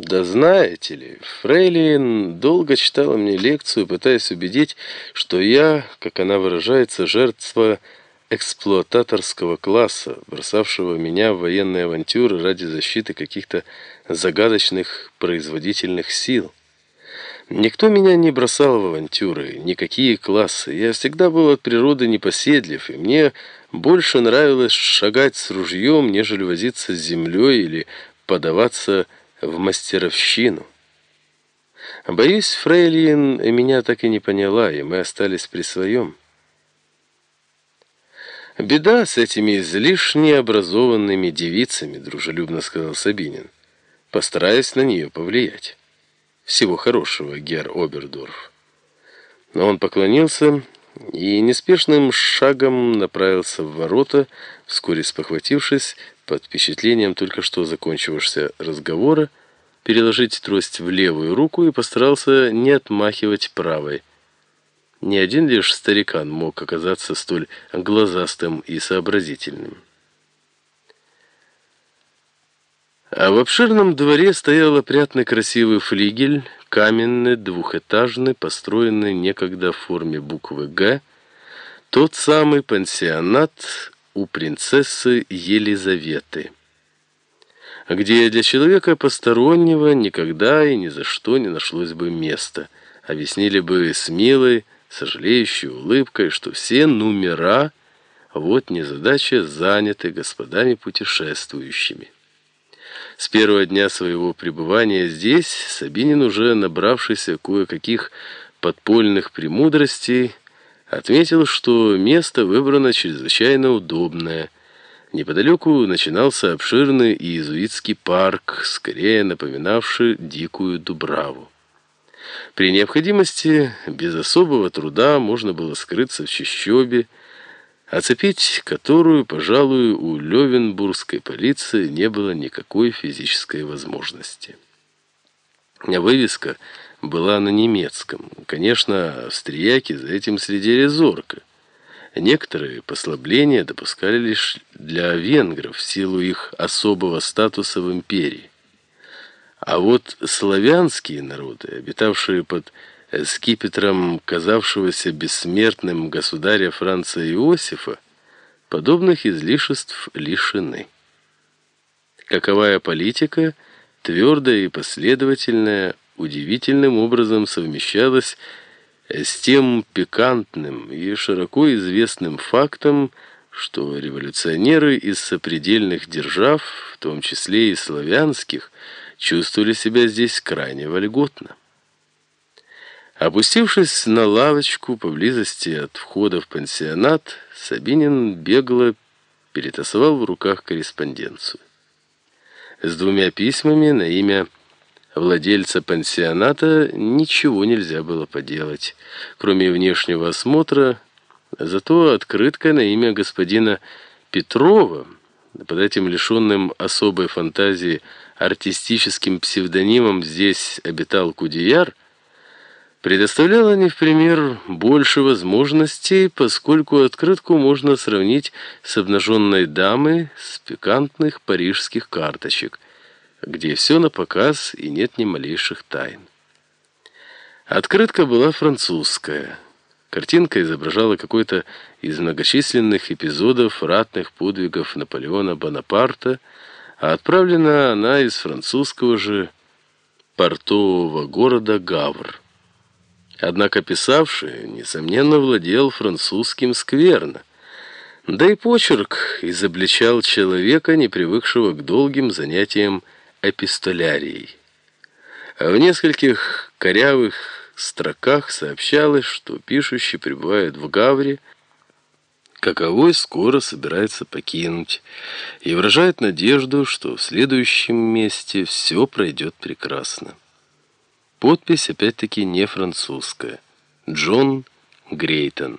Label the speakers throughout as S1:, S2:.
S1: Да знаете ли, Фрейлин долго читала мне лекцию, пытаясь убедить, что я, как она выражается, жертва эксплуататорского класса, бросавшего меня в военные авантюры ради защиты каких-то загадочных производительных сил. Никто меня не бросал в авантюры, никакие классы. Я всегда был от природы непоседлив, и мне больше нравилось шагать с ружьем, нежели возиться с землей или подаваться в мастеровщину. Боюсь, Фрейлин меня так и не поняла, и мы остались при своем. «Беда с этими излишне образованными девицами», — дружелюбно сказал Сабинин. «Постараюсь на нее повлиять». Всего хорошего, Гер Обердорф. Но он поклонился и неспешным шагом направился в ворота, вскоре спохватившись под впечатлением только что закончившегося разговора, переложить трость в левую руку и постарался не отмахивать правой. Ни один лишь старикан мог оказаться столь глазастым и сообразительным. А в обширном дворе стоял опрятный красивый флигель, каменный, двухэтажный, построенный некогда в форме буквы «Г», тот самый пансионат у принцессы Елизаветы, где для человека постороннего никогда и ни за что не нашлось бы места, объяснили бы с милой, сожалеющей улыбкой, что все номера, вот незадача, заняты господами путешествующими. С первого дня своего пребывания здесь Сабинин, уже набравшийся кое-каких подпольных премудростей, отметил, что место выбрано чрезвычайно удобное. Неподалеку начинался обширный иезуитский парк, скорее напоминавший дикую дубраву. При необходимости без особого труда можно было скрыться в чащобе, оцепить которую, пожалуй, у Левенбургской полиции не было никакой физической возможности. Вывеска была на немецком. Конечно, австрияки за этим следили зорко. Некоторые послабления допускали лишь для венгров в силу их особого статуса в империи. А вот славянские народы, обитавшие под скипетром казавшегося бессмертным государя Франца Иосифа, подобных излишеств лишены. Каковая политика, твердая и последовательная, удивительным образом совмещалась с тем пикантным и широко известным фактом, что революционеры из сопредельных держав, в том числе и славянских, чувствовали себя здесь крайне вольготно. Опустившись на лавочку поблизости от входа в пансионат, Сабинин бегло перетасовал в руках корреспонденцию. С двумя письмами на имя владельца пансионата ничего нельзя было поделать, кроме внешнего осмотра, зато открытка на имя господина Петрова, под этим лишенным особой фантазии артистическим псевдонимом здесь обитал Кудеяр, предоставляла не в пример больше возможностей, поскольку открытку можно сравнить с обнаженной дамой с пикантных парижских карточек, где все на показ и нет ни малейших тайн. Открытка была французская. Картинка изображала какой-то из многочисленных эпизодов ратных подвигов Наполеона Бонапарта, а отправлена она из французского же портового города Гавр. Однако писавший, несомненно, владел французским скверно. Да и почерк изобличал человека, не привыкшего к долгим занятиям эпистолярией. В нескольких корявых строках сообщалось, что пишущий пребывает в Гавре, каковой скоро собирается покинуть, и выражает надежду, что в следующем месте все пройдет прекрасно. Подпись опять-таки не французская. Джон Грейтон,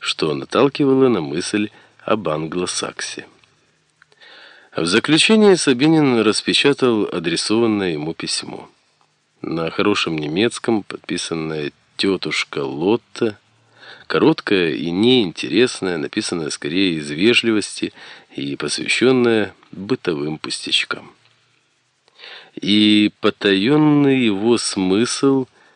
S1: что наталкивало на мысль об англосаксе. В заключение Сабинин распечатал адресованное ему письмо. На хорошем немецком, подписанное «Тетушка Лотта», короткое и неинтересное, написанное скорее из вежливости и посвященное бытовым пустячкам. И потаенный его смысл